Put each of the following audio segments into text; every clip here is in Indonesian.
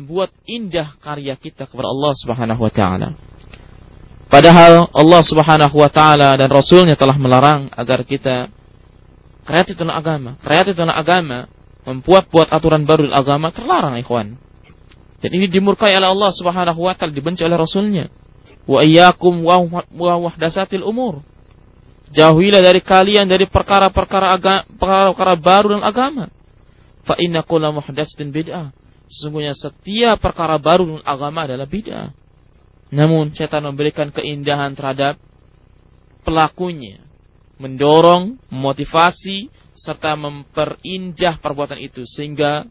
membuat indah karya kita kepada Allah Subhanahu wa taala. Padahal Allah Subhanahu wa taala dan rasulnya telah melarang agar kita kreatif dalam agama. Kreatif dalam agama membuat buat aturan baru dalam agama terlarang ikhwan. Dan ini dimurkai oleh Allah Subhanahu wa taala dibenci oleh rasulnya. Wa iyyakum wa wahdasatil umur. Jauhilah dari kalian dari perkara-perkara agama, perkara-perkara baru dalam agama. Fa inna kulla muhdatsatin bid'ah. Sesungguhnya setiap perkara baru dalam agama adalah bid'ah. Namun setan memberikan keindahan terhadap pelakunya, mendorong, memotivasi serta memperindah perbuatan itu sehingga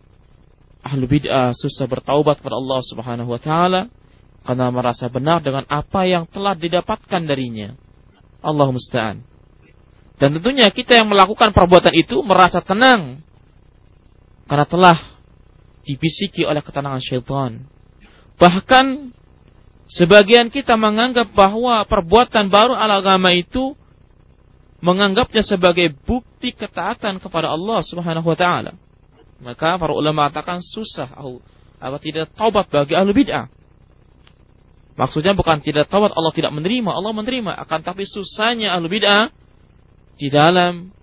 ahlu bid'ah susah bertaubat kepada Allah Subhanahu wa taala karena merasa benar dengan apa yang telah didapatkan darinya. Allah musta'an. Dan tentunya kita yang melakukan perbuatan itu merasa tenang. Karena telah dibisiki oleh ketenangan syaitan. Bahkan sebagian kita menganggap bahwa perbuatan baru ala agama itu menganggapnya sebagai bukti ketaatan kepada Allah Subhanahu wa taala. Maka para ulama mengatakan susah apa tidak taubat bagi ahlu bid'ah. Maksudnya bukan tidak taubat Allah tidak menerima, Allah menerima, akan tapi susahnya ahlu bid'ah di dalam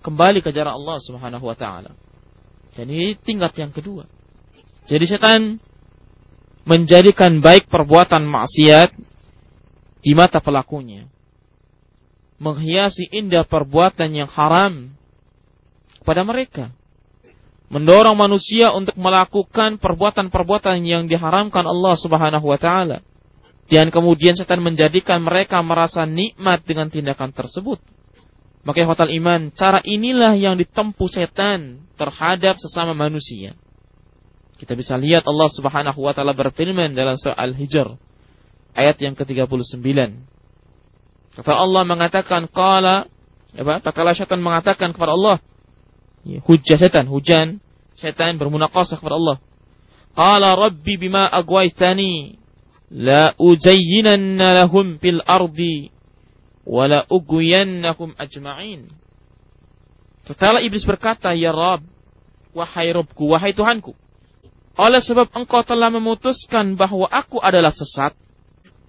kembali ke jarak Allah Subhanahu wa taala. Ini tingkat yang kedua. Jadi setan menjadikan baik perbuatan maksiat di mata pelakunya. Menghiasi indah perbuatan yang haram kepada mereka. Mendorong manusia untuk melakukan perbuatan-perbuatan yang diharamkan Allah Subhanahu wa taala. Dan kemudian setan menjadikan mereka merasa nikmat dengan tindakan tersebut. Maka hotel iman, cara inilah yang ditempuh setan terhadap sesama manusia. Kita bisa lihat Allah Subhanahu wa taala berfirman dalam surah Al-Hijr ayat yang ke-39. Kata Allah mengatakan qala apa? Tatkala syaitan mengatakan kepada Allah, ya, hujah setan, hujan setan bermunaqasah kepada Allah. Qala rabbi bima agwaitani la uzayyinanna lahum fil ardi wala uguyannakum ajma'in. Setelah iblis berkata, Ya Rab, wahai Robku, wahai Tuhanku, oleh sebab engkau telah memutuskan bahwa aku adalah sesat,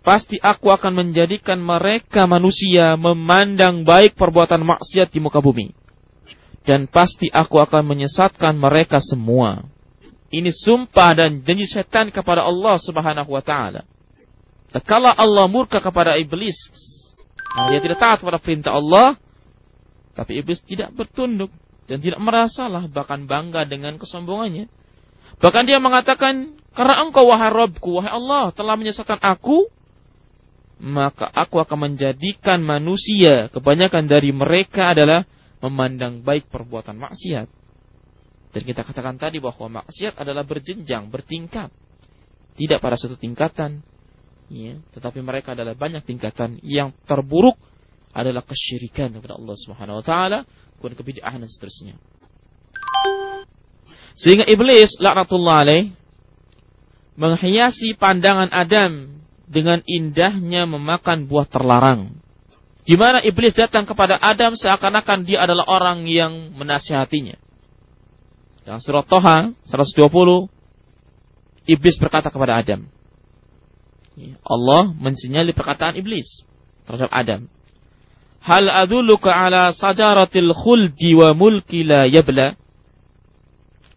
pasti aku akan menjadikan mereka manusia memandang baik perbuatan maksiat di muka bumi. Dan pasti aku akan menyesatkan mereka semua. Ini sumpah dan janji setan kepada Allah subhanahu wa ta'ala. Kalau Allah murka kepada iblis, Nah, dia tidak taat kepada perintah Allah, tapi iblis tidak bertunduk dan tidak merasalah bahkan bangga dengan kesombongannya. Bahkan dia mengatakan, karena engkau wahai Robku, wahai Allah telah menyesatkan aku, maka aku akan menjadikan manusia, kebanyakan dari mereka adalah memandang baik perbuatan maksiat. Dan kita katakan tadi bahwa maksiat adalah berjenjang, bertingkat. Tidak pada satu tingkatan, ya, tetapi mereka adalah banyak tingkatan yang terburuk adalah kesyirikan kepada Allah Subhanahu wa taala, kemudian kebid'ahan dan seterusnya. Sehingga iblis laknatullah alaih menghiasi pandangan Adam dengan indahnya memakan buah terlarang. Di mana iblis datang kepada Adam seakan-akan dia adalah orang yang menasihatinya. Dalam surat Toha 120, iblis berkata kepada Adam, Allah mensinyali perkataan iblis terhadap Adam. Hal adulluka ala sajaratil khuldi wa mulki la yabla?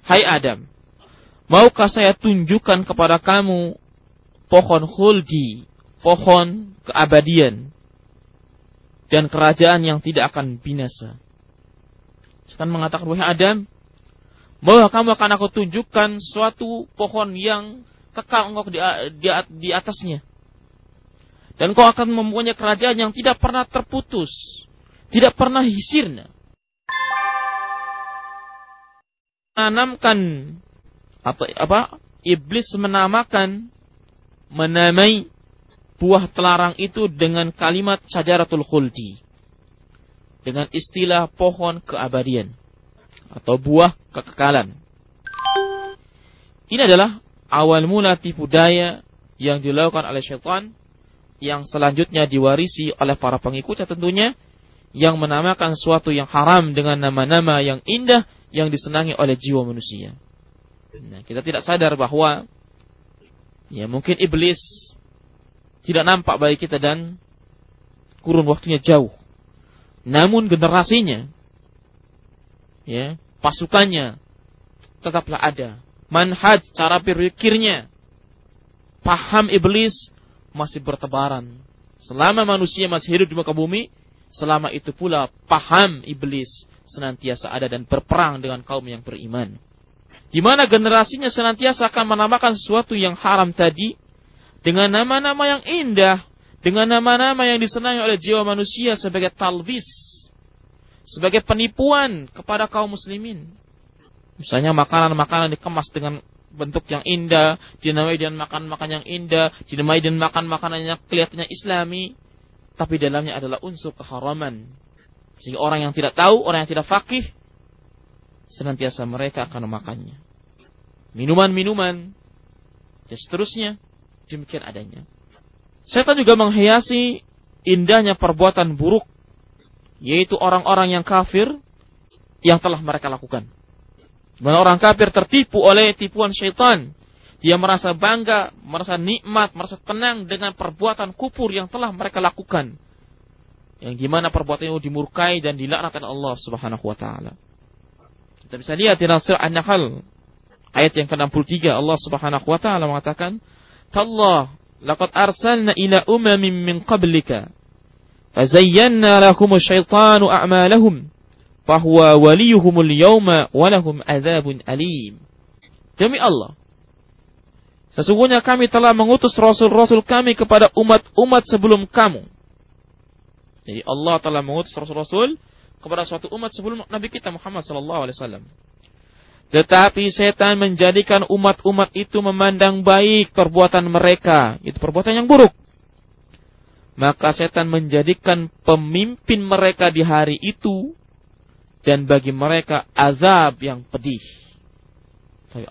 Hai Adam, maukah saya tunjukkan kepada kamu pohon khuldi, pohon keabadian dan kerajaan yang tidak akan binasa? Setan mengatakan, wahai Adam, bahwa kamu akan aku tunjukkan suatu pohon yang kekal engkau di, di, di atasnya. Dan kau akan mempunyai kerajaan yang tidak pernah terputus, tidak pernah hisirna. Menanamkan atau apa? Iblis menamakan menamai buah telarang itu dengan kalimat sajaratul khuldi. Dengan istilah pohon keabadian atau buah kekekalan. Ini adalah awal mula tipu daya yang dilakukan oleh syaitan yang selanjutnya diwarisi oleh para pengikutnya tentunya yang menamakan suatu yang haram dengan nama-nama yang indah yang disenangi oleh jiwa manusia. Nah, kita tidak sadar bahwa Ya, mungkin iblis tidak nampak bagi kita dan kurun waktunya jauh. Namun generasinya, ya, pasukannya tetaplah ada. Manhaj, cara berpikirnya, paham iblis masih bertebaran. Selama manusia masih hidup di muka bumi, selama itu pula paham iblis senantiasa ada dan berperang dengan kaum yang beriman. Di mana generasinya senantiasa akan menamakan sesuatu yang haram tadi dengan nama-nama yang indah, dengan nama-nama yang disenangi oleh jiwa manusia sebagai talbis, sebagai penipuan kepada kaum muslimin. Misalnya makanan-makanan dikemas dengan bentuk yang indah, dinamai dan makan makan yang indah, dinamai dan makan makanan yang kelihatannya islami, tapi dalamnya adalah unsur keharaman. Sehingga orang yang tidak tahu, orang yang tidak fakih, senantiasa mereka akan memakannya. Minuman-minuman, dan seterusnya, demikian adanya. Setan juga menghiasi indahnya perbuatan buruk, yaitu orang-orang yang kafir yang telah mereka lakukan. Mana orang kafir tertipu oleh tipuan syaitan. Dia merasa bangga, merasa nikmat, merasa tenang dengan perbuatan kufur yang telah mereka lakukan. Yang di mana perbuatan itu dimurkai dan dilaknatkan Allah subhanahu wa ta'ala. Kita bisa lihat di surah An-Nahl. Ayat yang ke-63 Allah subhanahu wa ta'ala mengatakan. Tallah, laqad arsalna ila umamin min qablika. Fazayyanna lakum syaitanu a'malahum bahwa waliyuhumul yawma walahum adzabun alim. Demi Allah, sesungguhnya kami telah mengutus rasul-rasul kami kepada umat-umat sebelum kamu. Jadi Allah telah mengutus rasul-rasul kepada suatu umat sebelum Nabi kita Muhammad wasallam. Tetapi setan menjadikan umat-umat itu memandang baik perbuatan mereka, itu perbuatan yang buruk. Maka setan menjadikan pemimpin mereka di hari itu dan bagi mereka azab yang pedih.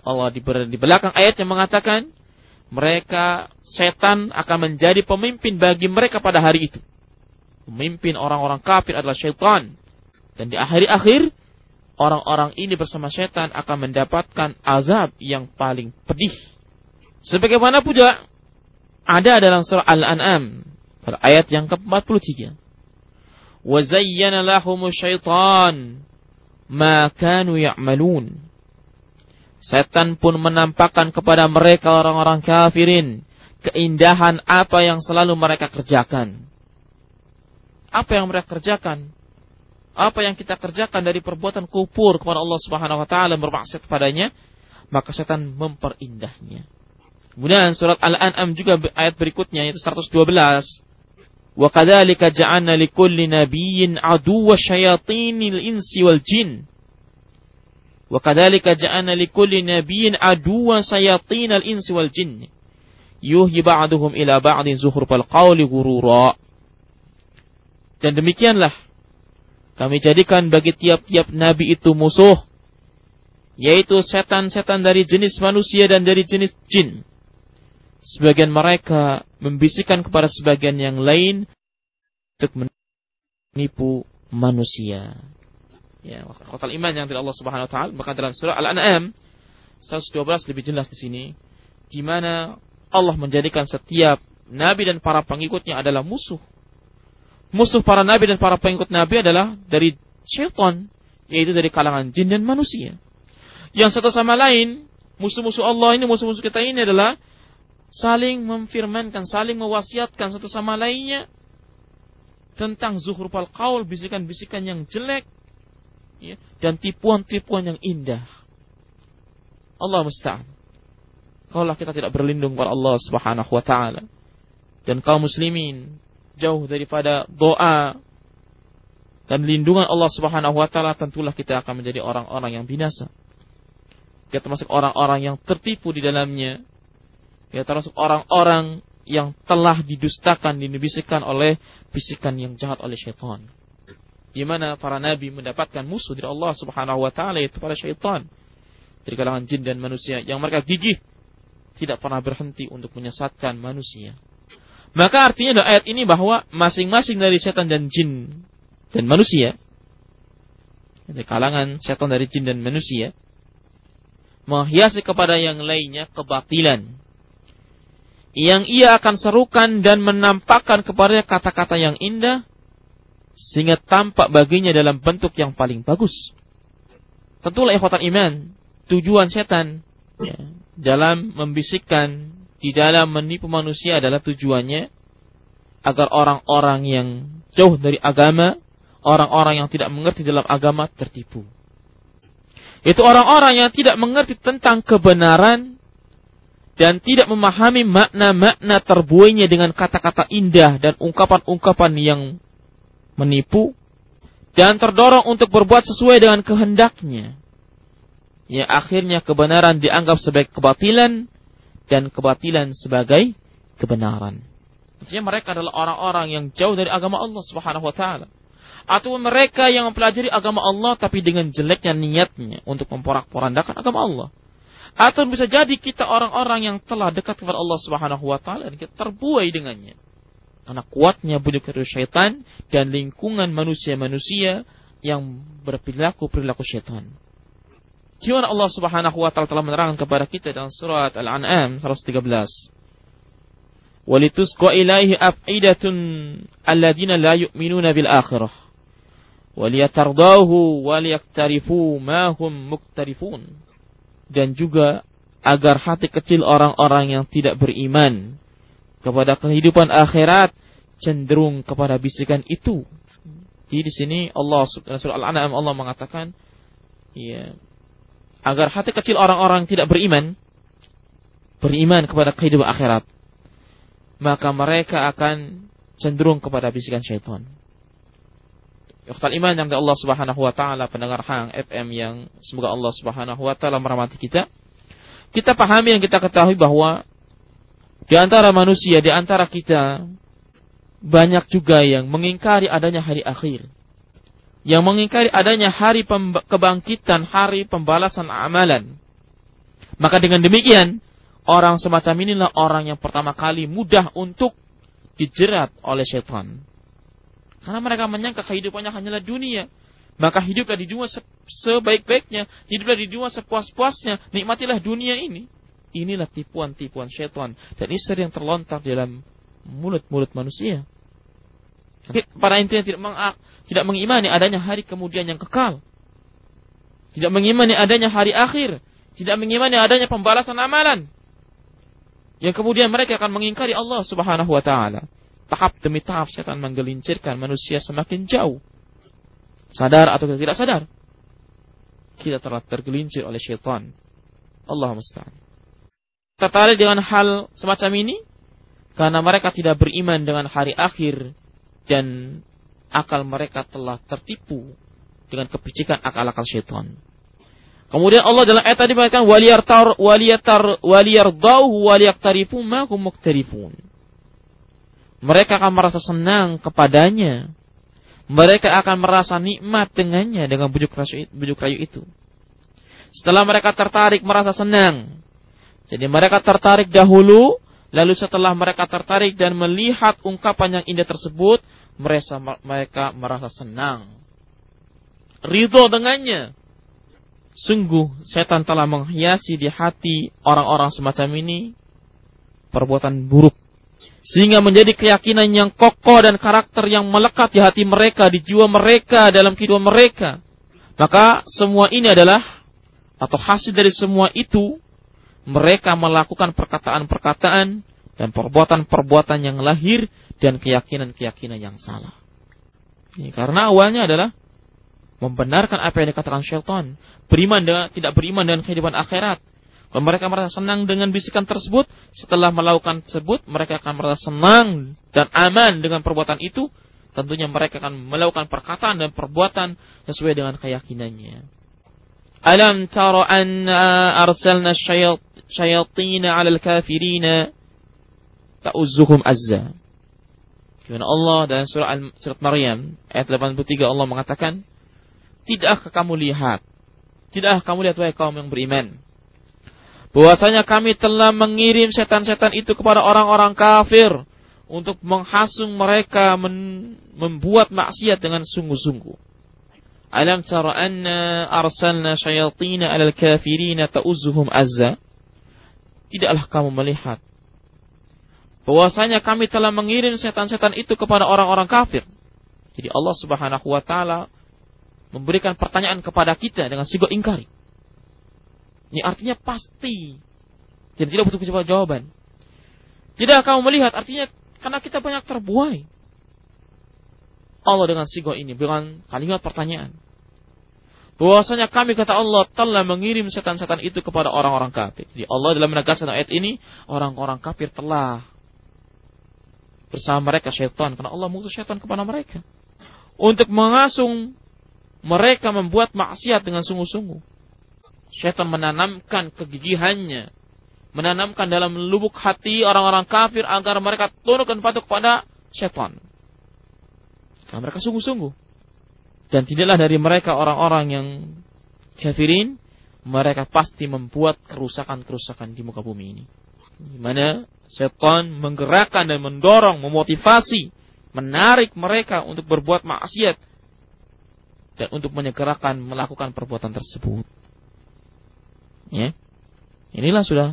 Allah di, di belakang ayat yang mengatakan mereka setan akan menjadi pemimpin bagi mereka pada hari itu. Pemimpin orang-orang kafir adalah syaitan. Dan di akhir-akhir, orang-orang ini bersama syaitan akan mendapatkan azab yang paling pedih. Sebagaimana pula ada dalam surah Al-An'am pada ayat yang ke-43. وَزَيَّنَ لَهُمُ الشَّيْطَانِ مَا كَانُوا يَعْمَلُونَ Setan pun menampakkan kepada mereka orang-orang kafirin keindahan apa yang selalu mereka kerjakan apa yang mereka kerjakan. Apa yang kita kerjakan dari perbuatan kufur kepada Allah Subhanahu wa taala bermaksiat kepadanya, maka setan memperindahnya. Kemudian surat Al-An'am juga ayat berikutnya yaitu 112. Wa kadzalika ja'alna likulli nabiyyin aduwwa syayatinil insi wal jin. Wa kadzalika ja'alna likulli nabiyyin aduwwa syayatinil insi wal jin. Yuhyi ba'dhum ila ba'dhin zuhrul qawli ghurura. Dan demikianlah kami jadikan bagi tiap-tiap nabi itu musuh yaitu setan-setan dari jenis manusia dan dari jenis jin. Sebagian mereka membisikkan kepada sebagian yang lain untuk menipu manusia. Ya, kota iman yang dari Allah Subhanahu wa taala maka dalam surah Al-An'am 112 lebih jelas di sini di mana Allah menjadikan setiap nabi dan para pengikutnya adalah musuh. Musuh para nabi dan para pengikut nabi adalah dari syaitan, yaitu dari kalangan jin dan manusia. Yang satu sama lain, musuh-musuh Allah ini, musuh-musuh kita ini adalah saling memfirmankan, saling mewasiatkan satu sama lainnya tentang zuhrufal qaul, bisikan-bisikan yang jelek ya, dan tipuan-tipuan yang indah. Allah musta'an. Kalau kita tidak berlindung kepada Allah Subhanahu wa taala dan kaum muslimin jauh daripada doa dan lindungan Allah Subhanahu wa taala tentulah kita akan menjadi orang-orang yang binasa. Kita termasuk orang-orang yang tertipu di dalamnya ya termasuk orang-orang yang telah didustakan, dibisikan oleh bisikan yang jahat oleh syaitan. Di mana para nabi mendapatkan musuh dari Allah Subhanahu wa taala yaitu para syaitan dari kalangan jin dan manusia yang mereka gigih tidak pernah berhenti untuk menyesatkan manusia. Maka artinya dari ayat ini bahwa masing-masing dari setan dan jin dan manusia dari kalangan setan dari jin dan manusia menghiasi kepada yang lainnya kebatilan yang ia akan serukan dan menampakkan kepadanya kata-kata yang indah sehingga tampak baginya dalam bentuk yang paling bagus. Tentulah ikhwatan iman, tujuan setan ya, dalam membisikkan, di dalam menipu manusia adalah tujuannya agar orang-orang yang jauh dari agama, orang-orang yang tidak mengerti dalam agama tertipu. Itu orang-orang yang tidak mengerti tentang kebenaran dan tidak memahami makna-makna terbuainya dengan kata-kata indah dan ungkapan-ungkapan yang menipu dan terdorong untuk berbuat sesuai dengan kehendaknya. Ya akhirnya kebenaran dianggap sebagai kebatilan dan kebatilan sebagai kebenaran. Artinya mereka adalah orang-orang yang jauh dari agama Allah Subhanahu wa taala. Atau mereka yang mempelajari agama Allah tapi dengan jeleknya niatnya untuk memporak-porandakan agama Allah. Atau bisa jadi kita orang-orang yang telah dekat kepada Allah Subhanahu wa taala dan kita terbuai dengannya. Karena kuatnya bujuk dari syaitan dan lingkungan manusia-manusia yang berperilaku perilaku syaitan. Jiwa Allah Subhanahu wa taala telah menerangkan kepada kita dalam surat Al-An'am 113. Walitusqa ilaihi afidatun alladziina la yu'minuna bil akhirah. Waliyatardahu waliyaktarifu ma hum muktarifun dan juga agar hati kecil orang-orang yang tidak beriman kepada kehidupan akhirat cenderung kepada bisikan itu. Jadi di sini Allah surah Al-An'am Allah mengatakan ya agar hati kecil orang-orang tidak beriman beriman kepada kehidupan akhirat maka mereka akan cenderung kepada bisikan syaitan. Ikhtal iman yang Allah Subhanahu wa taala pendengar Hang FM yang semoga Allah Subhanahu wa taala merahmati kita. Kita pahami yang kita ketahui bahwa di antara manusia, di antara kita banyak juga yang mengingkari adanya hari akhir. Yang mengingkari adanya hari kebangkitan, hari pembalasan amalan. Maka dengan demikian, orang semacam inilah orang yang pertama kali mudah untuk dijerat oleh setan karena mereka menyangka kehidupannya hanyalah dunia. Maka hiduplah di dunia sebaik-baiknya. Hiduplah di dunia sepuas-puasnya. Nikmatilah dunia ini. Inilah tipuan-tipuan syaitan. Dan ini sering terlontar dalam mulut-mulut manusia. Pada intinya tidak, meng tidak mengimani adanya hari kemudian yang kekal. Tidak mengimani adanya hari akhir. Tidak mengimani adanya pembalasan amalan. Yang kemudian mereka akan mengingkari Allah subhanahu wa ta'ala tahap demi tahap setan menggelincirkan manusia semakin jauh. Sadar atau tidak sadar. Kita telah tergelincir oleh syaitan. Allah musta'an. Tertarik dengan hal semacam ini? Karena mereka tidak beriman dengan hari akhir dan akal mereka telah tertipu dengan kepicikan akal-akal syaitan. Kemudian Allah dalam ayat tadi mengatakan waliyartar waliyartar waliyardahu waliyaktarifu ma hum mereka akan merasa senang kepadanya. Mereka akan merasa nikmat dengannya dengan bujuk rayu, bujuk rayu itu. Setelah mereka tertarik merasa senang. Jadi mereka tertarik dahulu, lalu setelah mereka tertarik dan melihat ungkapan yang indah tersebut, mereka mereka merasa senang. Ridho dengannya. Sungguh setan telah menghiasi di hati orang-orang semacam ini perbuatan buruk sehingga menjadi keyakinan yang kokoh dan karakter yang melekat di hati mereka, di jiwa mereka, dalam kehidupan mereka. Maka semua ini adalah atau hasil dari semua itu mereka melakukan perkataan-perkataan dan perbuatan-perbuatan yang lahir dan keyakinan-keyakinan yang salah. Ini karena awalnya adalah membenarkan apa yang dikatakan syaitan, beriman dengan tidak beriman dengan kehidupan akhirat, kalau mereka merasa senang dengan bisikan tersebut, setelah melakukan tersebut, mereka akan merasa senang dan aman dengan perbuatan itu. Tentunya mereka akan melakukan perkataan dan perbuatan sesuai dengan keyakinannya. Alam tara anna arsalna syayatina 'ala al-kafirina ta'uzzuhum azza. Firman Allah dalam surah surat Maryam ayat 83 Allah mengatakan, "Tidakkah kamu lihat? Tidakkah kamu lihat wahai kaum yang beriman?" bahwasanya kami telah mengirim setan-setan itu kepada orang-orang kafir untuk menghasung mereka membuat maksiat dengan sungguh-sungguh. Alam tara anna arsalna syayatina alal kafirina ta'uzuhum azza? Tidaklah kamu melihat bahwasanya kami telah mengirim setan-setan itu kepada orang-orang kafir. Jadi Allah Subhanahu wa taala memberikan pertanyaan kepada kita dengan sigo ingkari. Ini artinya pasti. Jadi tidak butuh jawaban. Tidak kamu melihat artinya karena kita banyak terbuai. Allah dengan sigo ini dengan kalimat pertanyaan. Bahwasanya kami kata Allah telah mengirim setan-setan itu kepada orang-orang kafir. Jadi Allah dalam menegaskan ayat ini orang-orang kafir telah bersama mereka syaitan karena Allah mengutus syaitan kepada mereka untuk mengasung mereka membuat maksiat dengan sungguh-sungguh. Syaitan menanamkan kegigihannya, menanamkan dalam lubuk hati orang-orang kafir agar mereka tunduk dan patuh kepada syaitan. Karena mereka sungguh-sungguh. Dan tidaklah dari mereka orang-orang yang kafirin, mereka pasti membuat kerusakan-kerusakan di muka bumi ini. Di mana setan menggerakkan dan mendorong, memotivasi, menarik mereka untuk berbuat maksiat dan untuk menyegerakan melakukan perbuatan tersebut. Ya. Inilah sudah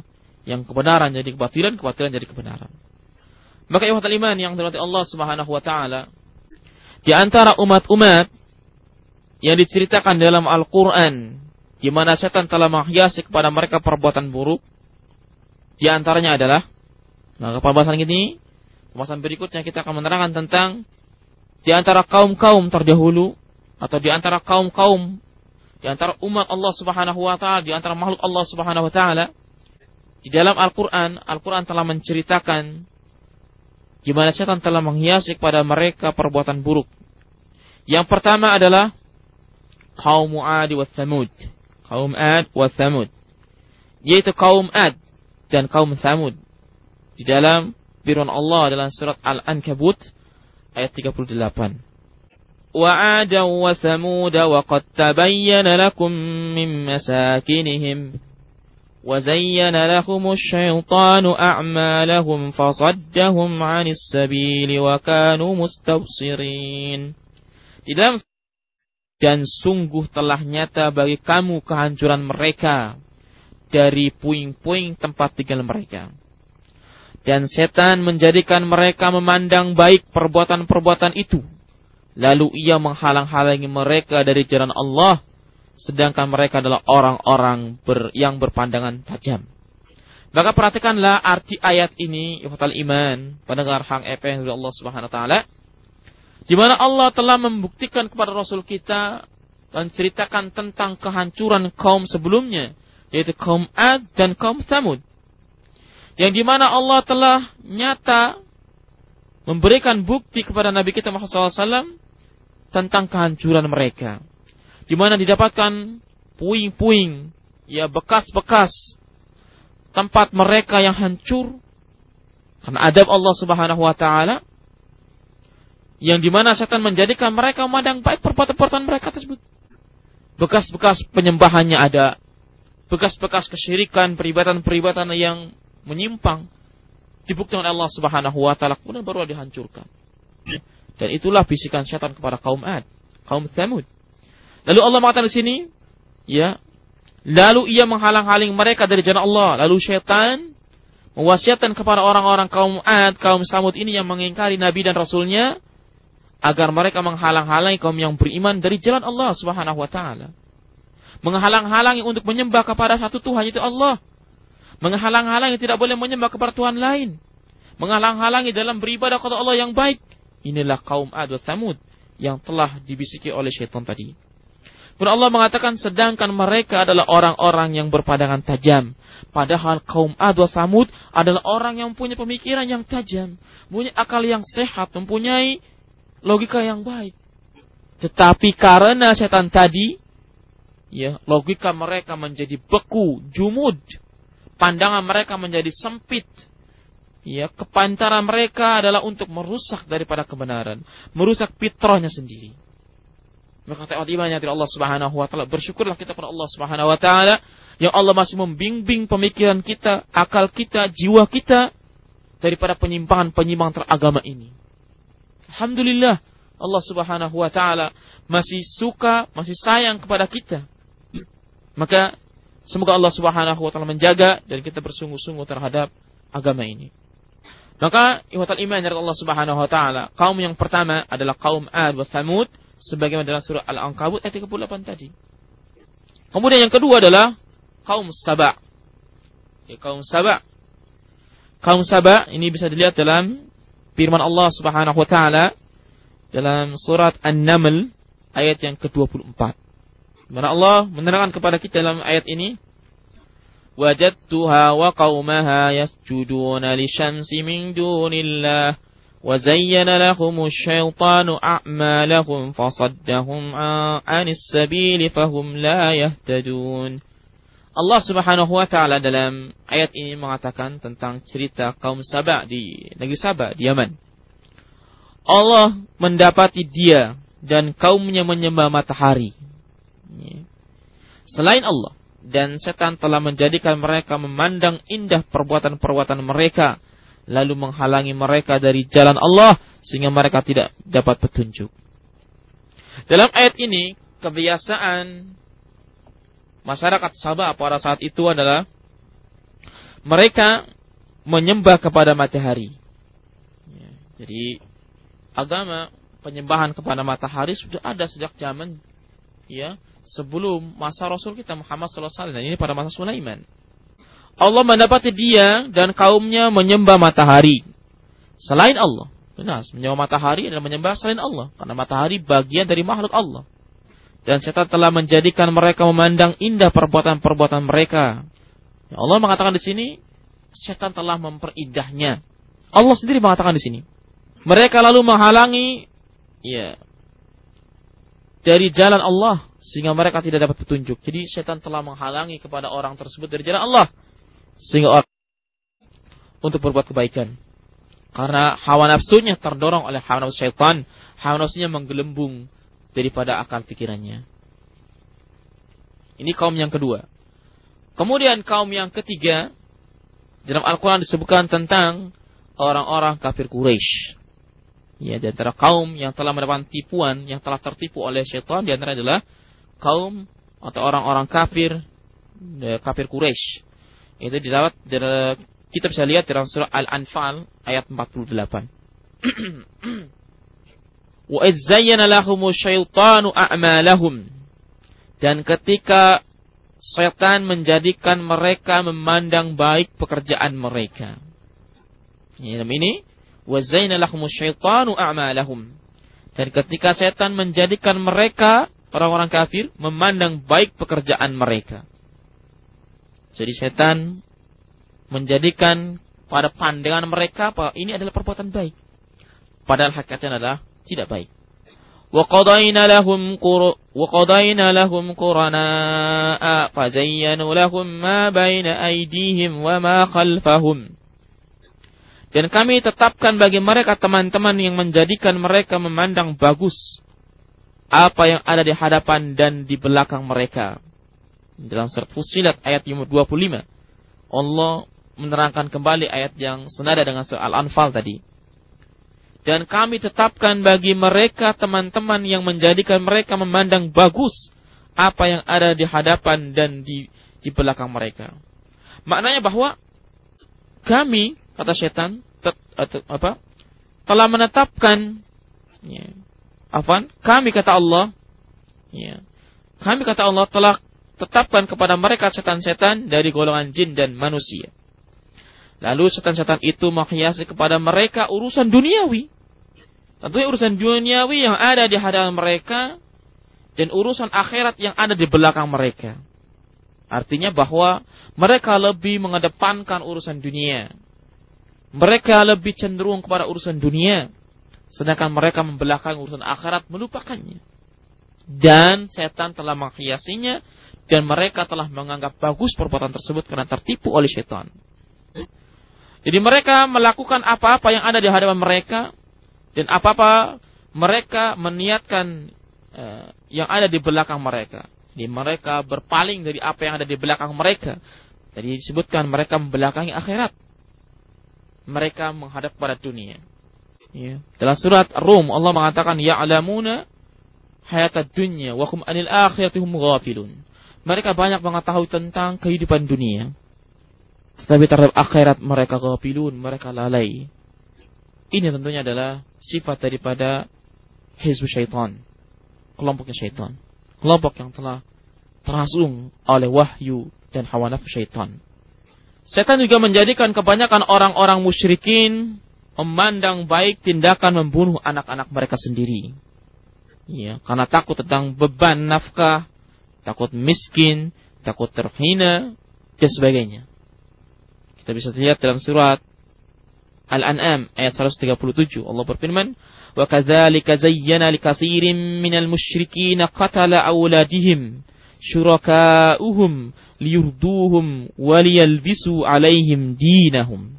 yang kebenaran jadi kebatilan, kebatilan jadi kebenaran. Maka ikhwatul iman yang dirahmati Allah Subhanahu wa taala, di antara umat-umat yang diceritakan dalam Al-Qur'an di mana setan telah menghiasi kepada mereka perbuatan buruk, di antaranya adalah maka pembahasan ini, pembahasan berikutnya kita akan menerangkan tentang di antara kaum-kaum terdahulu atau di antara kaum-kaum di antara umat Allah Subhanahu wa taala, di antara makhluk Allah Subhanahu wa taala di dalam Al-Qur'an, Al-Qur'an telah menceritakan gimana setan telah menghiasi kepada mereka perbuatan buruk. Yang pertama adalah Ad wa Thamud. Kaum Ad wa Thamud. Yaitu kaum Ad dan kaum Thamud. Di dalam firman Allah dalam surat Al-Ankabut ayat 38. وعادا وثمود وقد تبين لكم من مساكنهم وزين لهم الشيطان أعمالهم فصدهم عن السبيل وكانوا مستبصرين Di dalam dan sungguh telah nyata bagi kamu kehancuran mereka dari puing-puing tempat tinggal mereka. Dan setan menjadikan mereka memandang baik perbuatan-perbuatan itu Lalu ia menghalang-halangi mereka dari jalan Allah, sedangkan mereka adalah orang-orang ber, yang berpandangan tajam. Maka perhatikanlah arti ayat ini, ikhwatal iman, pendengar hang EP Allah Subhanahu wa taala. Di mana Allah telah membuktikan kepada Rasul kita dan ceritakan tentang kehancuran kaum sebelumnya, yaitu kaum Ad dan kaum Thamud. Yang di mana Allah telah nyata memberikan bukti kepada Nabi kita Muhammad SAW tentang kehancuran mereka. Di mana didapatkan puing-puing, ya bekas-bekas tempat mereka yang hancur karena adab Allah Subhanahu wa taala yang di mana setan menjadikan mereka memandang baik perbuatan-perbuatan mereka tersebut. Bekas-bekas penyembahannya ada, bekas-bekas kesyirikan, peribatan-peribatan yang menyimpang dibuktikan Allah Subhanahu wa taala kemudian baru dihancurkan. Dan itulah bisikan syaitan kepada kaum Ad, kaum Thamud. Lalu Allah mengatakan di sini, ya, lalu ia menghalang-haling mereka dari jalan Allah. Lalu syaitan mewasiatkan kepada orang-orang kaum Ad, kaum Samud ini yang mengingkari Nabi dan Rasulnya, agar mereka menghalang-halangi kaum yang beriman dari jalan Allah Subhanahu wa taala. Menghalang-halangi untuk menyembah kepada satu Tuhan itu Allah. Menghalang-halangi tidak boleh menyembah kepada Tuhan lain. Menghalang-halangi dalam beribadah kepada Allah yang baik. Inilah kaum Ad wa Thamud yang telah dibisiki oleh syaitan tadi. Kemudian Allah mengatakan sedangkan mereka adalah orang-orang yang berpandangan tajam. Padahal kaum Ad wa Thamud adalah orang yang punya pemikiran yang tajam, punya akal yang sehat, mempunyai logika yang baik. Tetapi karena setan tadi, ya logika mereka menjadi beku, jumud, pandangan mereka menjadi sempit, ya kepantaran mereka adalah untuk merusak daripada kebenaran, merusak fitrahnya sendiri. Maka kata imannya dari Allah Subhanahu wa taala, bersyukurlah kita kepada Allah Subhanahu wa taala yang Allah masih membimbing pemikiran kita, akal kita, jiwa kita daripada penyimpangan-penyimpangan teragama ini. Alhamdulillah Allah Subhanahu wa taala masih suka, masih sayang kepada kita. Maka semoga Allah Subhanahu wa taala menjaga dan kita bersungguh-sungguh terhadap agama ini. Maka ihwatal iman dari Allah Subhanahu wa taala, kaum yang pertama adalah kaum Ad wa Thamud sebagaimana dalam surah Al-Ankabut ayat 38 tadi. Kemudian yang kedua adalah kaum Saba. Ya, kaum Saba. Kaum Saba ini bisa dilihat dalam firman Allah Subhanahu wa taala dalam surat An-Naml ayat yang ke-24. Mana Allah menerangkan kepada kita dalam ayat ini وجدتها وقومها يسجدون للشمس من دون الله وزين لهم الشيطان أعمالهم فصدهم عن السبيل فهم لا يهتدون Allah Subhanahu wa taala dalam ayat ini mengatakan tentang cerita kaum Saba di negeri Saba di Yaman. Allah mendapati dia dan kaumnya menyembah matahari. Selain Allah, dan setan telah menjadikan mereka memandang indah perbuatan-perbuatan mereka lalu menghalangi mereka dari jalan Allah sehingga mereka tidak dapat petunjuk. Dalam ayat ini kebiasaan masyarakat Sabah pada saat itu adalah mereka menyembah kepada matahari. Ya, jadi agama penyembahan kepada matahari sudah ada sejak zaman ya sebelum masa Rasul kita Muhammad SAW dan ini pada masa Sulaiman. Allah mendapati dia dan kaumnya menyembah matahari selain Allah. Benar, menyembah matahari adalah menyembah selain Allah karena matahari bagian dari makhluk Allah. Dan setan telah menjadikan mereka memandang indah perbuatan-perbuatan mereka. Ya Allah mengatakan di sini setan telah memperindahnya. Allah sendiri mengatakan di sini. Mereka lalu menghalangi ya dari jalan Allah sehingga mereka tidak dapat petunjuk. Jadi setan telah menghalangi kepada orang tersebut dari jalan Allah sehingga orang untuk berbuat kebaikan. Karena hawa nafsunya terdorong oleh hawa nafsu syaitan, hawa nafsunya menggelembung daripada akal pikirannya. Ini kaum yang kedua. Kemudian kaum yang ketiga, dalam Al-Quran disebutkan tentang orang-orang kafir Quraisy. Ya, di antara kaum yang telah mendapatkan tipuan, yang telah tertipu oleh syaitan, di antara adalah kaum atau orang-orang kafir kafir Quraisy. Itu didapat kita bisa lihat dalam surah Al-Anfal ayat 48. Wa syaitanu a'malahum. Dan ketika syaitan menjadikan mereka memandang baik pekerjaan mereka. Ini wa zayyana syaitanu a'malahum. Dan ketika setan menjadikan mereka orang-orang kafir memandang baik pekerjaan mereka. Jadi setan menjadikan pada pandangan mereka bahwa ini adalah perbuatan baik. Padahal hakikatnya adalah tidak baik. وقضينا لهم قر... وقضينا لهم قرناء فزينوا لهم ما بين أيديهم وما خلفهم dan kami tetapkan bagi mereka teman-teman yang menjadikan mereka memandang bagus apa yang ada di hadapan dan di belakang mereka. Dalam surat Fusilat ayat 25. Allah menerangkan kembali ayat yang senada dengan surat Al-Anfal tadi. Dan kami tetapkan bagi mereka teman-teman yang menjadikan mereka memandang bagus apa yang ada di hadapan dan di di belakang mereka. Maknanya bahwa kami kata setan apa telah menetapkan ya, Afan, kami kata Allah, ya, kami kata Allah telah tetapkan kepada mereka setan-setan dari golongan jin dan manusia. Lalu setan-setan itu menghiasi kepada mereka urusan duniawi. Tentunya urusan duniawi yang ada di hadapan mereka dan urusan akhirat yang ada di belakang mereka. Artinya bahwa mereka lebih mengedepankan urusan dunia. Mereka lebih cenderung kepada urusan dunia Sedangkan mereka membelakang urusan akhirat melupakannya. Dan setan telah menghiasinya dan mereka telah menganggap bagus perbuatan tersebut karena tertipu oleh setan. Jadi mereka melakukan apa-apa yang ada di hadapan mereka dan apa-apa mereka meniatkan uh, yang ada di belakang mereka. Jadi mereka berpaling dari apa yang ada di belakang mereka. Jadi disebutkan mereka membelakangi akhirat. Mereka menghadap pada dunia. Ya. Dalam surat Rum Allah mengatakan ya'lamuna hayatad dunya wa kum anil akhirati hum ghafilun. Mereka banyak mengetahui tentang kehidupan dunia. Tetapi terhadap akhirat mereka ghafilun, mereka lalai. Ini tentunya adalah sifat daripada hizbu syaitan. Kelompoknya syaitan. Kelompok yang telah terasung oleh wahyu dan hawa nafsu syaitan. Setan juga menjadikan kebanyakan orang-orang musyrikin memandang baik tindakan membunuh anak-anak mereka sendiri. Ya, karena takut tentang beban nafkah, takut miskin, takut terhina, dan sebagainya. Kita bisa lihat dalam surat Al-An'am ayat 137 Allah berfirman wa kadzalika zayyana likatsirin minal musyrikin qatala awladihim syuraka'uhum liyurduhum waliyalbisu alaihim dinahum.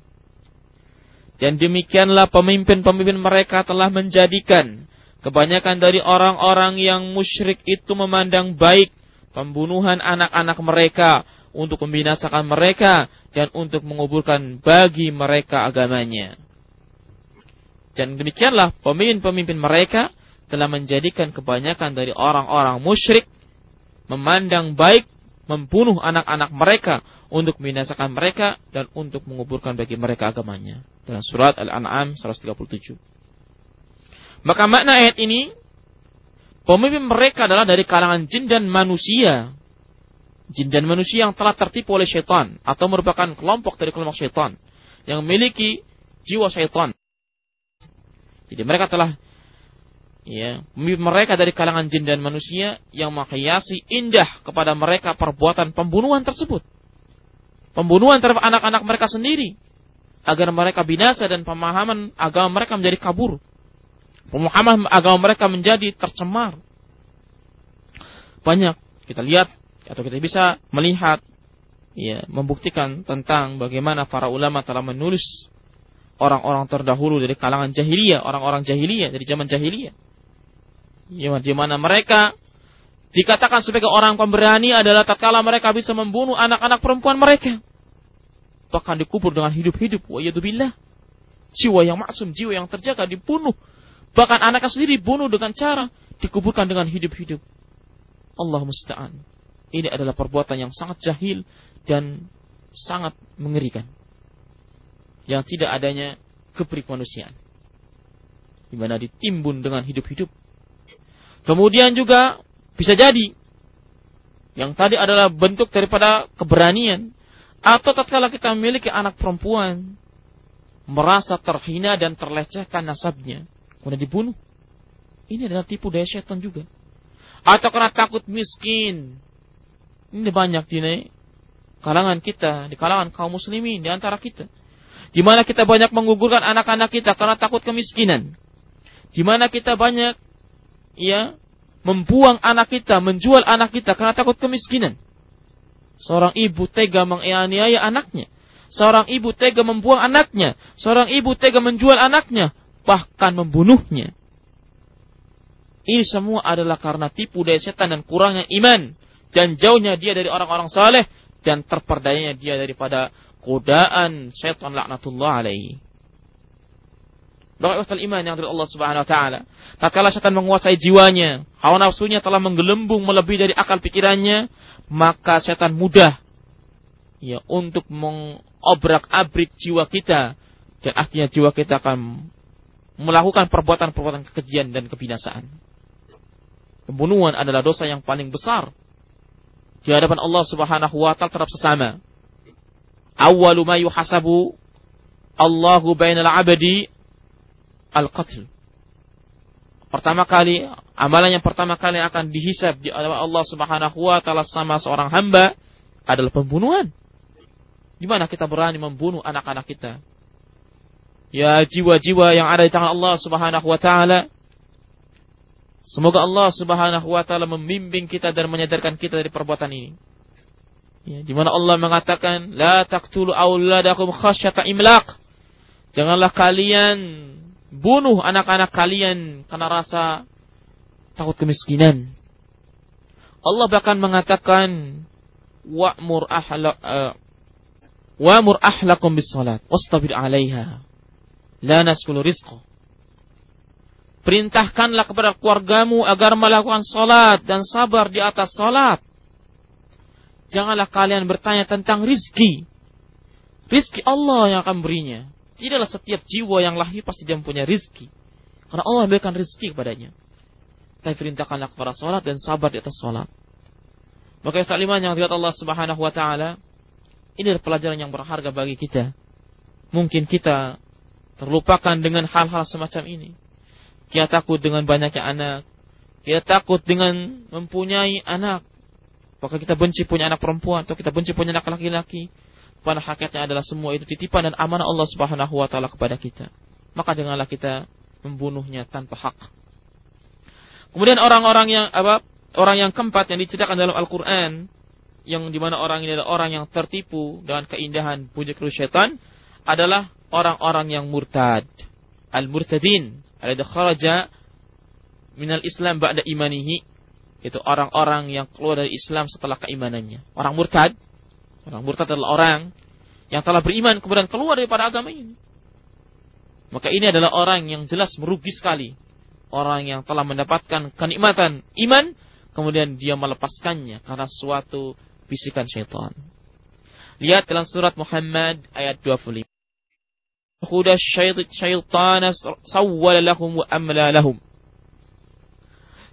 Dan demikianlah pemimpin-pemimpin mereka telah menjadikan kebanyakan dari orang-orang yang musyrik itu memandang baik pembunuhan anak-anak mereka untuk membinasakan mereka dan untuk menguburkan bagi mereka agamanya. Dan demikianlah pemimpin-pemimpin mereka telah menjadikan kebanyakan dari orang-orang musyrik memandang baik membunuh anak-anak mereka untuk membinasakan mereka dan untuk menguburkan bagi mereka agamanya. Dalam surat Al-An'am 137. Maka makna ayat ini, pemimpin mereka adalah dari kalangan jin dan manusia jin dan manusia yang telah tertipu oleh syaitan atau merupakan kelompok dari kelompok syaitan yang memiliki jiwa syaitan. Jadi mereka telah ya, mereka dari kalangan jin dan manusia yang menghiasi indah kepada mereka perbuatan pembunuhan tersebut. Pembunuhan terhadap anak-anak mereka sendiri agar mereka binasa dan pemahaman agama mereka menjadi kabur. Pemahaman agama mereka menjadi tercemar. Banyak kita lihat atau kita bisa melihat ya membuktikan tentang bagaimana para ulama telah menulis orang-orang terdahulu dari kalangan jahiliyah, orang-orang jahiliyah dari zaman jahiliyah. Ya, di mana mereka dikatakan sebagai orang pemberani adalah tatkala mereka bisa membunuh anak-anak perempuan mereka. Bahkan dikubur dengan hidup-hidup. Wa billah. Jiwa yang maksum, jiwa yang terjaga dibunuh. Bahkan anaknya sendiri dibunuh dengan cara dikuburkan dengan hidup-hidup. Allah musta'an. Ini adalah perbuatan yang sangat jahil dan sangat mengerikan. Yang tidak adanya keberi manusiaan. Di mana ditimbun dengan hidup-hidup. Kemudian juga bisa jadi yang tadi adalah bentuk daripada keberanian atau tatkala kita memiliki anak perempuan merasa terhina dan terlecehkan nasabnya kemudian dibunuh ini adalah tipu daya setan juga atau karena takut miskin ini banyak di kalangan kita, di kalangan kaum muslimin, di antara kita. Di mana kita banyak menggugurkan anak-anak kita karena takut kemiskinan. Di mana kita banyak ya membuang anak kita, menjual anak kita karena takut kemiskinan. Seorang ibu tega menganiaya anaknya. Seorang ibu tega membuang anaknya. Seorang ibu tega menjual anaknya. Bahkan membunuhnya. Ini semua adalah karena tipu daya setan dan kurangnya iman dan jauhnya dia dari orang-orang saleh dan terperdayanya dia daripada godaan syaitan laknatullah alaihi. Bapak iman yang dari Allah Subhanahu wa taala. Tatkala syaitan menguasai jiwanya, hawa nafsunya telah menggelembung melebihi dari akal pikirannya, maka syaitan mudah ya untuk mengobrak-abrik jiwa kita dan akhirnya jiwa kita akan melakukan perbuatan-perbuatan kekejian dan kebinasaan. Pembunuhan adalah dosa yang paling besar di hadapan Allah Subhanahu wa taala terhadap sesama. Awwalu ma yuhasabu Allahu bainal abadi al-qatl. Pertama kali, amalan yang pertama kali akan dihisab di hadapan Allah Subhanahu wa taala sama seorang hamba adalah pembunuhan. Di mana kita berani membunuh anak-anak kita? Ya jiwa-jiwa yang ada di tangan Allah Subhanahu wa taala Semoga Allah Subhanahu wa taala membimbing kita dan menyadarkan kita dari perbuatan ini. Ya, di mana Allah mengatakan, "La taqtulu auladakum khasyata imlaq." Janganlah kalian bunuh anak-anak kalian karena rasa takut kemiskinan. Allah bahkan mengatakan, "Wa'mur ahla uh, wa'mur ahlakum bis salat wastabir 'alaiha." La naskulu rizqa Perintahkanlah kepada keluargamu agar melakukan salat dan sabar di atas salat. Janganlah kalian bertanya tentang rizki. Rizki Allah yang akan berinya. Tidaklah setiap jiwa yang lahir pasti dia mempunyai rizki. Karena Allah memberikan rizki kepadanya. Tapi perintahkanlah kepada sholat dan sabar di atas sholat. Maka takliman yang dilihat Allah Subhanahu wa taala ini adalah pelajaran yang berharga bagi kita. Mungkin kita terlupakan dengan hal-hal semacam ini. Kita takut dengan banyaknya anak. Kita takut dengan mempunyai anak. Maka kita benci punya anak perempuan atau kita benci punya anak laki-laki. Pada hakikatnya adalah semua itu titipan dan amanah Allah Subhanahu wa taala kepada kita. Maka janganlah kita membunuhnya tanpa hak. Kemudian orang-orang yang apa? Orang yang keempat yang diceritakan dalam Al-Qur'an yang di mana orang ini adalah orang yang tertipu dengan keindahan puji syaitan adalah orang-orang yang murtad. Al-murtadin, alladhi kharaja minal Islam ba'da imanihi. Itu orang-orang yang keluar dari Islam setelah keimanannya. Orang murtad Orang murtad adalah orang yang telah beriman kemudian keluar daripada agama ini. Maka ini adalah orang yang jelas merugi sekali. Orang yang telah mendapatkan kenikmatan iman, kemudian dia melepaskannya karena suatu bisikan syaitan. Lihat dalam surat Muhammad ayat 25. Syaitana sawwala lahum wa amla lahum.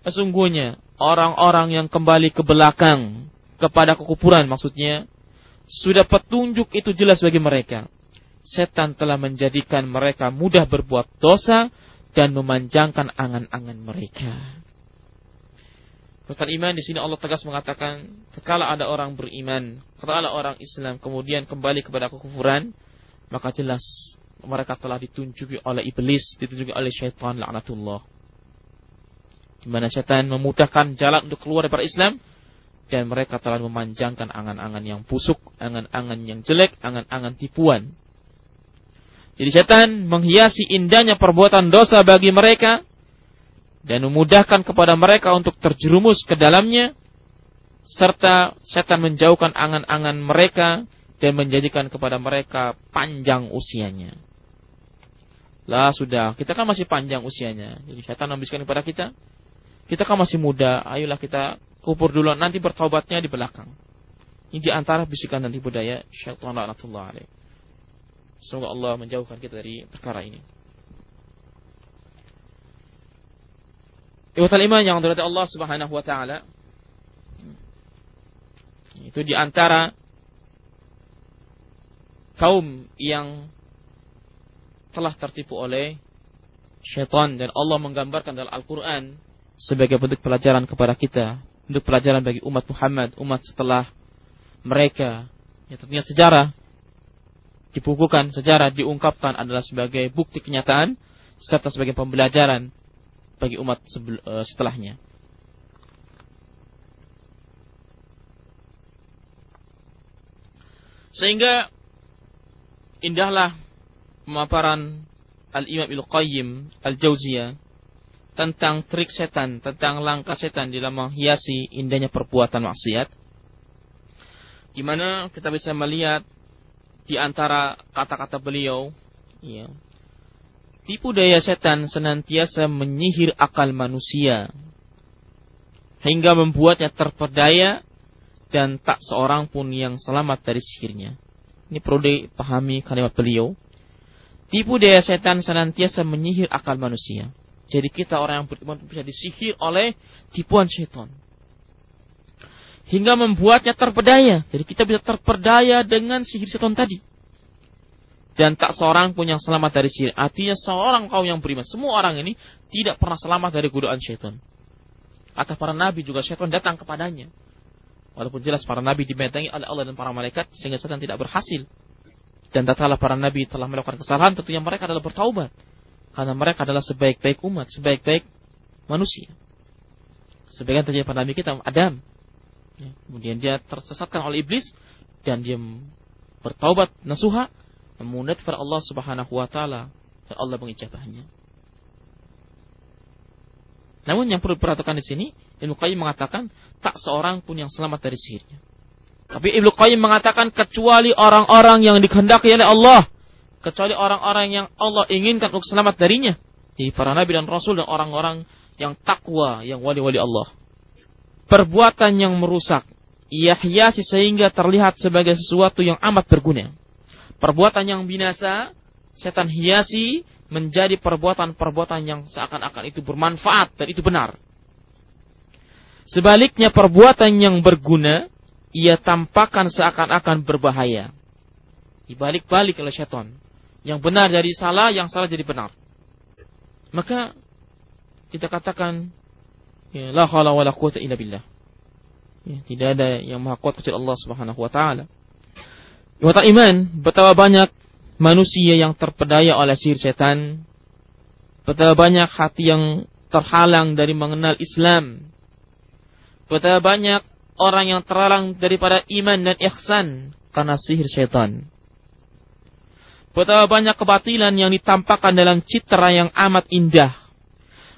Sesungguhnya orang-orang yang kembali ke belakang kepada kekufuran maksudnya sudah petunjuk itu jelas bagi mereka. Setan telah menjadikan mereka mudah berbuat dosa dan memanjangkan angan-angan mereka. Kata iman di sini Allah tegas mengatakan, kala ada orang beriman, kala ada orang Islam kemudian kembali kepada kekufuran, maka jelas mereka telah ditunjuki oleh iblis, ditunjuki oleh syaitan laknatullah. Di mana syaitan memudahkan jalan untuk keluar dari Islam, dan mereka telah memanjangkan angan-angan yang busuk, angan-angan yang jelek, angan-angan tipuan. Jadi setan menghiasi indahnya perbuatan dosa bagi mereka dan memudahkan kepada mereka untuk terjerumus ke dalamnya serta setan menjauhkan angan-angan mereka dan menjadikan kepada mereka panjang usianya. Lah sudah, kita kan masih panjang usianya. Jadi setan membiskan kepada kita, kita kan masih muda, ayolah kita kubur dulu nanti bertaubatnya di belakang. Ini di antara bisikan dan tipu daya syaitan laknatullah alaih. Semoga Allah menjauhkan kita dari perkara ini. Iwatal iman yang dirahmati Allah Subhanahu wa taala itu di antara kaum yang telah tertipu oleh syaitan dan Allah menggambarkan dalam Al-Qur'an sebagai bentuk pelajaran kepada kita untuk pelajaran bagi umat Muhammad, umat setelah mereka. Ya tentunya sejarah dibukukan, sejarah diungkapkan adalah sebagai bukti kenyataan serta sebagai pembelajaran bagi umat eh, setelahnya. Sehingga indahlah pemaparan Al-Imam Al-Qayyim Al-Jauziyah tentang trik setan, tentang langkah setan dalam menghiasi indahnya perbuatan maksiat. Di mana kita bisa melihat di antara kata-kata beliau, ya, tipu daya setan senantiasa menyihir akal manusia hingga membuatnya terpedaya dan tak seorang pun yang selamat dari sihirnya. Ini perlu dipahami kalimat beliau. Tipu daya setan senantiasa menyihir akal manusia jadi kita orang yang beriman bisa disihir oleh tipuan syaitan. Hingga membuatnya terpedaya. Jadi kita bisa terpedaya dengan sihir syaitan tadi. Dan tak seorang pun yang selamat dari sihir. Artinya seorang kaum yang beriman. Semua orang ini tidak pernah selamat dari godaan syaitan. Kata para nabi juga syaitan datang kepadanya. Walaupun jelas para nabi dibentengi oleh Allah dan para malaikat sehingga setan tidak berhasil. Dan tatkala para nabi telah melakukan kesalahan tentunya mereka adalah bertaubat karena mereka adalah sebaik-baik umat, sebaik-baik manusia. Sebagian terjadi pada Nabi kita Adam. Ya, kemudian dia tersesatkan oleh iblis dan dia bertaubat nasuha memunat kepada Allah Subhanahu wa taala dan Allah mengijabahnya. Namun yang perlu diperhatikan di sini, Ibnu Qayyim mengatakan tak seorang pun yang selamat dari sihirnya. Tapi Ibnu Qayyim mengatakan kecuali orang-orang yang dikehendaki oleh Allah kecuali orang-orang yang Allah inginkan untuk selamat darinya. Jadi para nabi dan rasul dan orang-orang yang takwa, yang wali-wali Allah. Perbuatan yang merusak, ia hiasi sehingga terlihat sebagai sesuatu yang amat berguna. Perbuatan yang binasa setan hiasi menjadi perbuatan-perbuatan yang seakan-akan itu bermanfaat dan itu benar. Sebaliknya perbuatan yang berguna ia tampakkan seakan-akan berbahaya. Dibalik-balik oleh setan. Yang benar jadi salah, yang salah jadi benar. Maka kita katakan ya, la haula wala quwata illa billah. Ya, tidak ada yang maha kuat kecuali Allah Subhanahu wa taala. Wata iman, betapa banyak manusia yang terpedaya oleh sihir setan. Betapa banyak hati yang terhalang dari mengenal Islam. Betapa banyak orang yang terhalang daripada iman dan ihsan karena sihir setan. Betapa banyak kebatilan yang ditampakkan dalam citra yang amat indah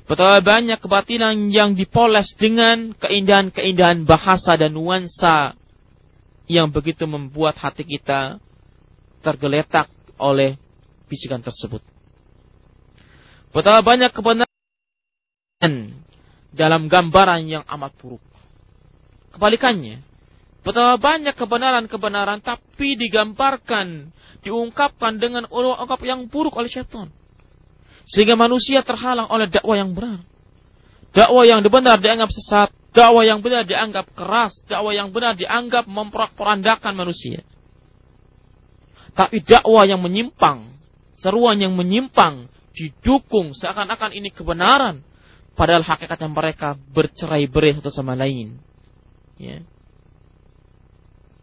Betapa banyak kebatilan yang dipoles dengan keindahan-keindahan bahasa dan nuansa yang begitu membuat hati kita tergeletak oleh bisikan tersebut. Betapa banyak kebenaran dalam gambaran yang amat buruk. Kebalikannya, betapa banyak kebenaran-kebenaran tapi digambarkan, diungkapkan dengan ungkap yang buruk oleh syaitan. Sehingga manusia terhalang oleh dakwah yang benar. Dakwah yang benar dianggap sesat. Dakwah yang benar dianggap keras. Dakwah yang benar dianggap memperandakan manusia. Tapi dakwah yang menyimpang. Seruan yang menyimpang. Didukung seakan-akan ini kebenaran. Padahal hakikatnya mereka bercerai-berai satu sama lain. Ya.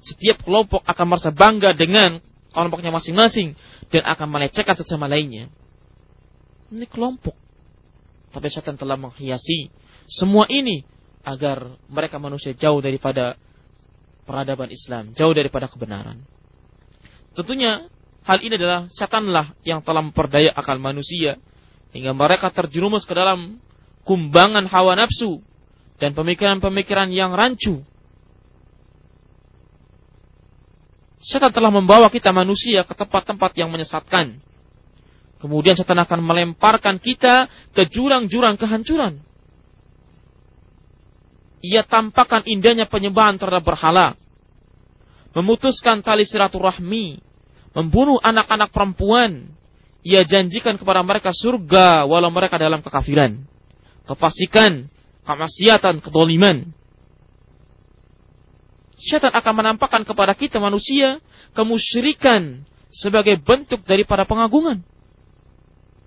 Setiap kelompok akan merasa bangga dengan kelompoknya masing-masing. Dan akan melecehkan satu sama lainnya. Ini kelompok. Tapi setan telah menghiasi semua ini agar mereka manusia jauh daripada peradaban Islam, jauh daripada kebenaran. Tentunya hal ini adalah setanlah yang telah memperdaya akal manusia hingga mereka terjerumus ke dalam kumbangan hawa nafsu dan pemikiran-pemikiran yang rancu. Setan telah membawa kita manusia ke tempat-tempat yang menyesatkan Kemudian setan akan melemparkan kita ke jurang-jurang kehancuran. Ia tampakkan indahnya penyembahan terhadap berhala. Memutuskan tali silaturahmi. Membunuh anak-anak perempuan. Ia janjikan kepada mereka surga walau mereka dalam kekafiran. Kefasikan, kemaksiatan, kedoliman. Syaitan akan menampakkan kepada kita manusia kemusyrikan sebagai bentuk daripada pengagungan.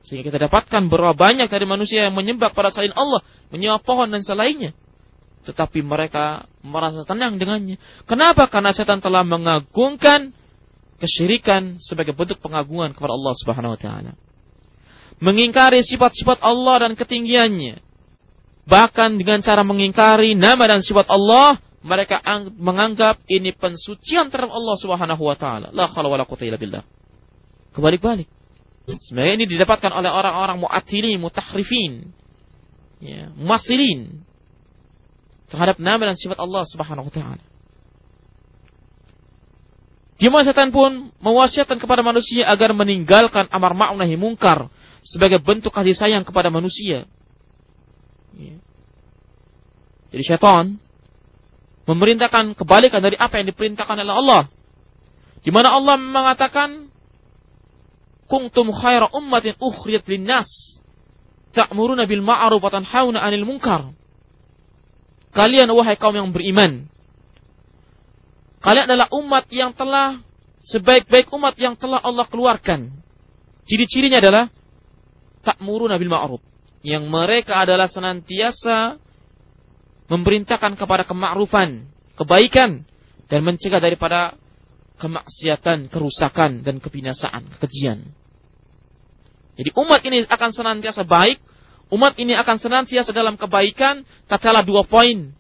Sehingga kita dapatkan berapa banyak dari manusia yang menyembah pada selain Allah, menyembah pohon dan selainnya. Tetapi mereka merasa tenang dengannya. Kenapa? Karena setan telah mengagungkan kesyirikan sebagai bentuk pengagungan kepada Allah Subhanahu wa taala. Mengingkari sifat-sifat Allah dan ketinggiannya. Bahkan dengan cara mengingkari nama dan sifat Allah, mereka menganggap ini pensucian terhadap Allah Subhanahu wa taala. La khala wala quwwata illa billah. Kebalik-balik. Sebenarnya ini didapatkan oleh orang-orang mu'atili, mutahrifin. Ya, muasilin. Terhadap nama dan sifat Allah subhanahu wa ta'ala. Mana setan pun mewasiatkan kepada manusia agar meninggalkan amar ma'ruf nahi mungkar sebagai bentuk kasih sayang kepada manusia. Ya. Jadi syaitan memerintahkan kebalikan dari apa yang diperintahkan oleh Allah. Di mana Allah mengatakan kuntum khaira ummatin ukhriyat linnas ta'muruna bil ma'ruf wa tanhauna 'anil munkar. Kalian wahai kaum yang beriman, kalian adalah umat yang telah sebaik-baik umat yang telah Allah keluarkan. Ciri-cirinya adalah ta'muruna bil ma'ruf, yang mereka adalah senantiasa memerintahkan kepada kemakrufan, kebaikan dan mencegah daripada kemaksiatan, kerusakan dan kebinasaan, kekejian. Jadi umat ini akan senantiasa baik, umat ini akan senantiasa dalam kebaikan, tatkala dua poin.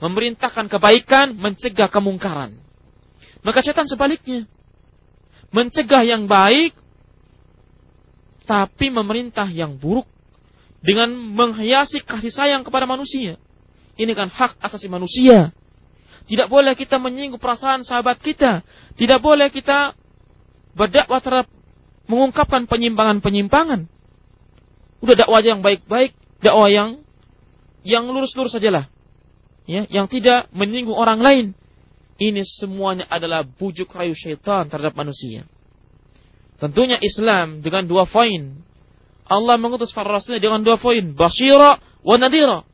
Memerintahkan kebaikan, mencegah kemungkaran. Maka setan sebaliknya. Mencegah yang baik, tapi memerintah yang buruk. Dengan menghiasi kasih sayang kepada manusia. Ini kan hak asasi manusia. Tidak boleh kita menyinggung perasaan sahabat kita. Tidak boleh kita berdakwah terhadap mengungkapkan penyimpangan-penyimpangan. Udah dakwah yang baik-baik, dakwah yang yang lurus-lurus sajalah. Ya, yang tidak menyinggung orang lain. Ini semuanya adalah bujuk rayu syaitan terhadap manusia. Tentunya Islam dengan dua poin. Allah mengutus para rasulnya dengan dua poin. Basyira wa nadira.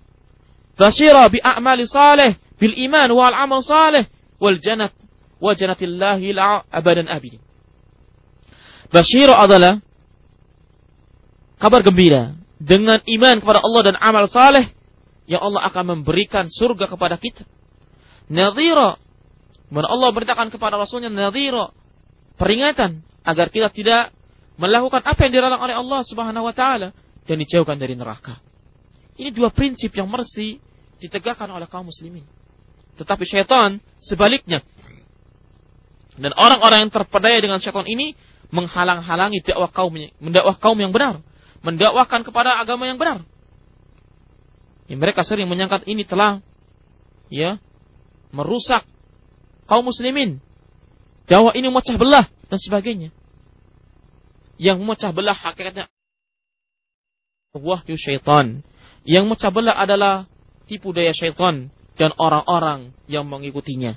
Basyira bi a'mali salih. Bil iman wal amal salih. Wal janat. Wa janatillahi abadan abidin. Basyira adalah kabar gembira. Dengan iman kepada Allah dan amal saleh. Yang Allah akan memberikan surga kepada kita. Nadira. Mana Allah beritakan kepada Rasulnya nadira. Peringatan. Agar kita tidak melakukan apa yang dilarang oleh Allah Subhanahu wa taala dan dijauhkan dari neraka. Ini dua prinsip yang mesti ditegakkan oleh kaum muslimin. Tetapi syaitan sebaliknya. Dan orang-orang yang terpedaya dengan syaitan ini menghalang-halangi dakwah kaum mendakwah kaum yang benar, mendakwakan kepada agama yang benar. Ya, mereka sering menyangka ini telah ya merusak kaum muslimin. Dakwah ini memecah belah dan sebagainya yang memecah belah hakikatnya wahyu syaitan. Yang memecah belah adalah tipu daya syaitan dan orang-orang yang mengikutinya.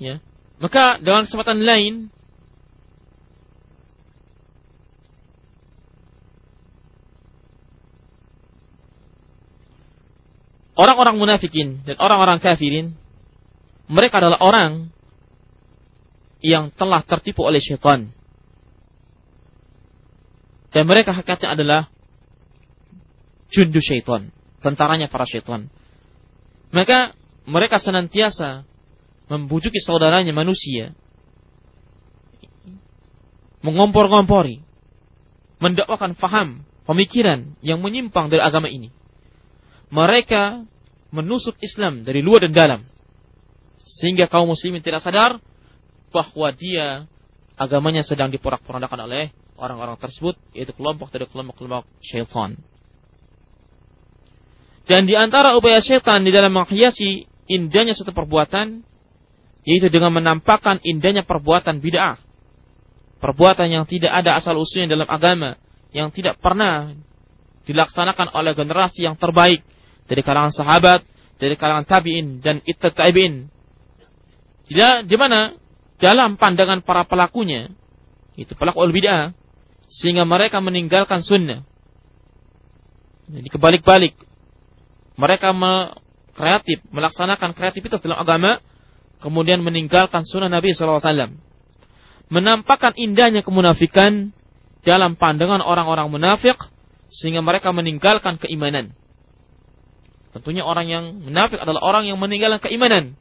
Ya. Maka dengan kesempatan lain orang-orang munafikin dan orang-orang kafirin, mereka adalah orang yang telah tertipu oleh syaitan. Dan mereka hakikatnya adalah jundu syaitan, tentaranya para syaitan. Maka mereka senantiasa membujuki saudaranya manusia, mengompor-ngompori, mendakwakan faham, pemikiran yang menyimpang dari agama ini mereka menusuk Islam dari luar dan dalam. Sehingga kaum muslimin tidak sadar bahwa dia agamanya sedang diporak-porandakan oleh orang-orang tersebut, yaitu kelompok dari kelompok-kelompok syaitan. Dan di antara upaya syaitan di dalam menghiasi indahnya satu perbuatan, yaitu dengan menampakkan indahnya perbuatan bid'ah. Perbuatan yang tidak ada asal usulnya dalam agama, yang tidak pernah dilaksanakan oleh generasi yang terbaik dari kalangan sahabat, dari kalangan tabi'in dan ittat tabi'in. Tidak di mana dalam pandangan para pelakunya itu pelaku al bid'ah sehingga mereka meninggalkan sunnah. Jadi kebalik-balik mereka me kreatif melaksanakan kreativitas dalam agama kemudian meninggalkan sunnah Nabi SAW. Menampakkan indahnya kemunafikan dalam pandangan orang-orang munafik sehingga mereka meninggalkan keimanan. Tentunya orang yang munafik adalah orang yang meninggalkan keimanan.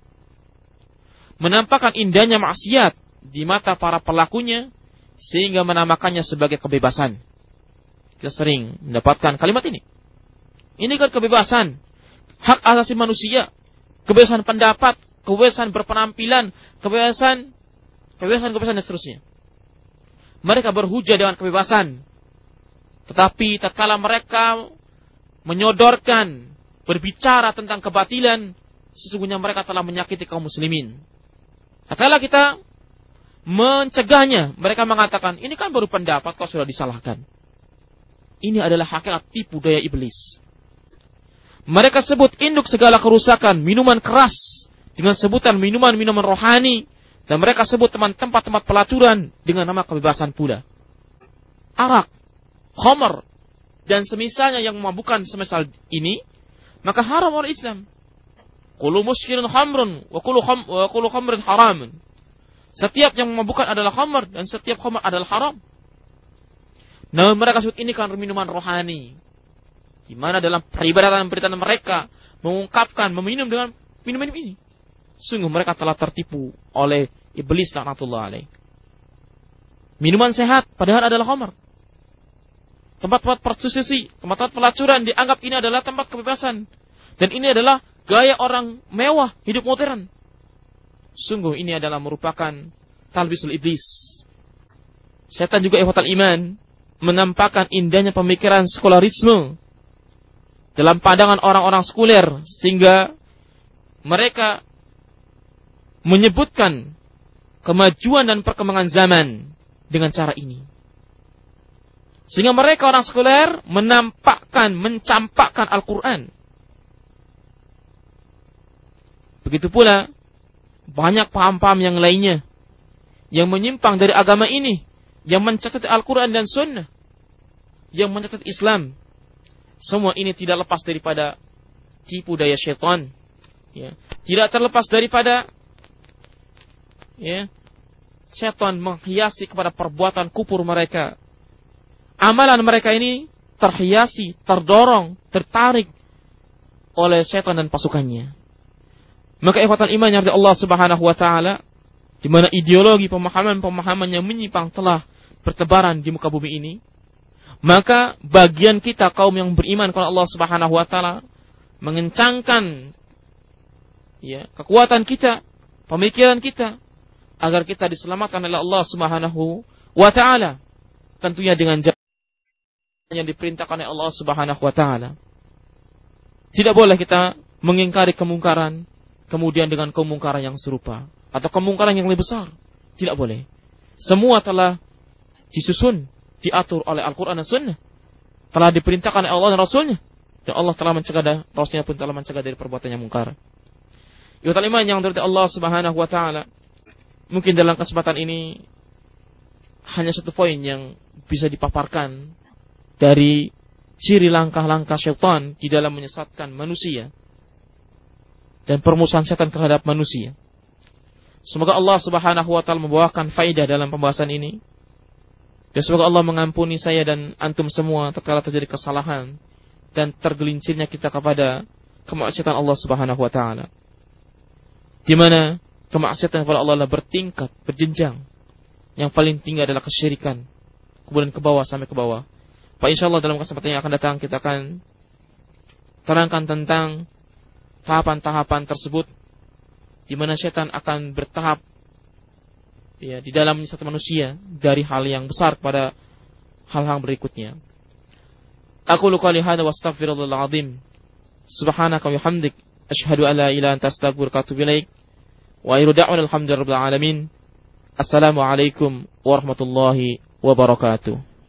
Menampakkan indahnya maksiat di mata para pelakunya sehingga menamakannya sebagai kebebasan. Kita sering mendapatkan kalimat ini. Ini kan kebebasan, hak asasi manusia, kebebasan pendapat, kebebasan berpenampilan, kebebasan, kebebasan, kebebasan dan seterusnya. Mereka berhujah dengan kebebasan. Tetapi tatkala mereka menyodorkan berbicara tentang kebatilan, sesungguhnya mereka telah menyakiti kaum muslimin. Kala kita mencegahnya, mereka mengatakan, ini kan baru pendapat kok sudah disalahkan. Ini adalah hakikat tipu daya iblis. Mereka sebut induk segala kerusakan, minuman keras, dengan sebutan minuman-minuman rohani, dan mereka sebut teman tempat-tempat pelacuran dengan nama kebebasan pula. Arak, homer, dan semisalnya yang memabukkan semisal ini maka haram oleh Islam. Kulu muskirin khamrun wa kulu, kham, wa kulu khamrin haramun. Setiap yang memabukkan adalah khamr dan setiap khamr adalah haram. Namun mereka sebut ini kan minuman rohani. Di mana dalam peribadatan-peribadatan mereka mengungkapkan meminum dengan minum-minum ini. Sungguh mereka telah tertipu oleh iblis laknatullah alaih. Minuman sehat padahal adalah khamr. Tempat-tempat prostitusi, tempat-tempat pelacuran dianggap ini adalah tempat kebebasan. Dan ini adalah gaya orang mewah, hidup modern. Sungguh ini adalah merupakan talbisul iblis. Setan juga ihwatal iman menampakkan indahnya pemikiran sekularisme dalam pandangan orang-orang sekuler sehingga mereka menyebutkan kemajuan dan perkembangan zaman dengan cara ini. Sehingga mereka orang sekuler menampakkan, mencampakkan Al-Quran. Begitu pula banyak paham-paham yang lainnya yang menyimpang dari agama ini, yang mencatat Al-Quran dan Sunnah, yang mencatat Islam. Semua ini tidak lepas daripada tipu daya syaitan. Ya. Tidak terlepas daripada ya, syaitan menghiasi kepada perbuatan kupur mereka. Amalan mereka ini terhiasi, terdorong, tertarik oleh syaitan dan pasukannya. Maka ikhwatan iman yang Allah Subhanahu wa taala di mana ideologi pemahaman-pemahaman yang menyimpang telah bertebaran di muka bumi ini, maka bagian kita kaum yang beriman kepada Allah Subhanahu wa taala mengencangkan ya, kekuatan kita, pemikiran kita agar kita diselamatkan oleh Allah Subhanahu wa taala. Tentunya dengan yang diperintahkan oleh Allah Subhanahu wa taala. Tidak boleh kita mengingkari kemungkaran kemudian dengan kemungkaran yang serupa atau kemungkaran yang lebih besar. Tidak boleh. Semua telah disusun, diatur oleh Al-Quran dan Sunnah. Telah diperintahkan oleh Allah dan Rasulnya. Dan Allah telah mencegah dan Rasulnya pun telah mencegah dari perbuatan yang mungkar. Yutal iman yang dari Allah subhanahu wa ta'ala. Mungkin dalam kesempatan ini hanya satu poin yang bisa dipaparkan dari ciri langkah-langkah syaitan di dalam menyesatkan manusia dan permusuhan setan terhadap manusia. Semoga Allah Subhanahu wa taala membawakan faidah dalam pembahasan ini. Dan semoga Allah mengampuni saya dan antum semua tatkala terjadi kesalahan dan tergelincirnya kita kepada kemaksiatan Allah Subhanahu wa taala. Di mana kemaksiatan kepada Allah adalah bertingkat, berjenjang. Yang paling tinggi adalah kesyirikan. Kemudian ke bawah sampai ke bawah. Pak insya Allah dalam kesempatan yang akan datang kita akan terangkan tentang tahapan-tahapan tersebut di mana setan akan bertahap ya di dalam satu manusia dari hal yang besar kepada hal-hal berikutnya. Aku luka lihada wa astaghfirullahal azim. Subhanaka wa hamdik. Ashhadu an la ilaha anta astaghfiruka wa atubu ilaik. Wa akhiru da'wana alhamdulillahi alamin. Assalamualaikum warahmatullahi wabarakatuh.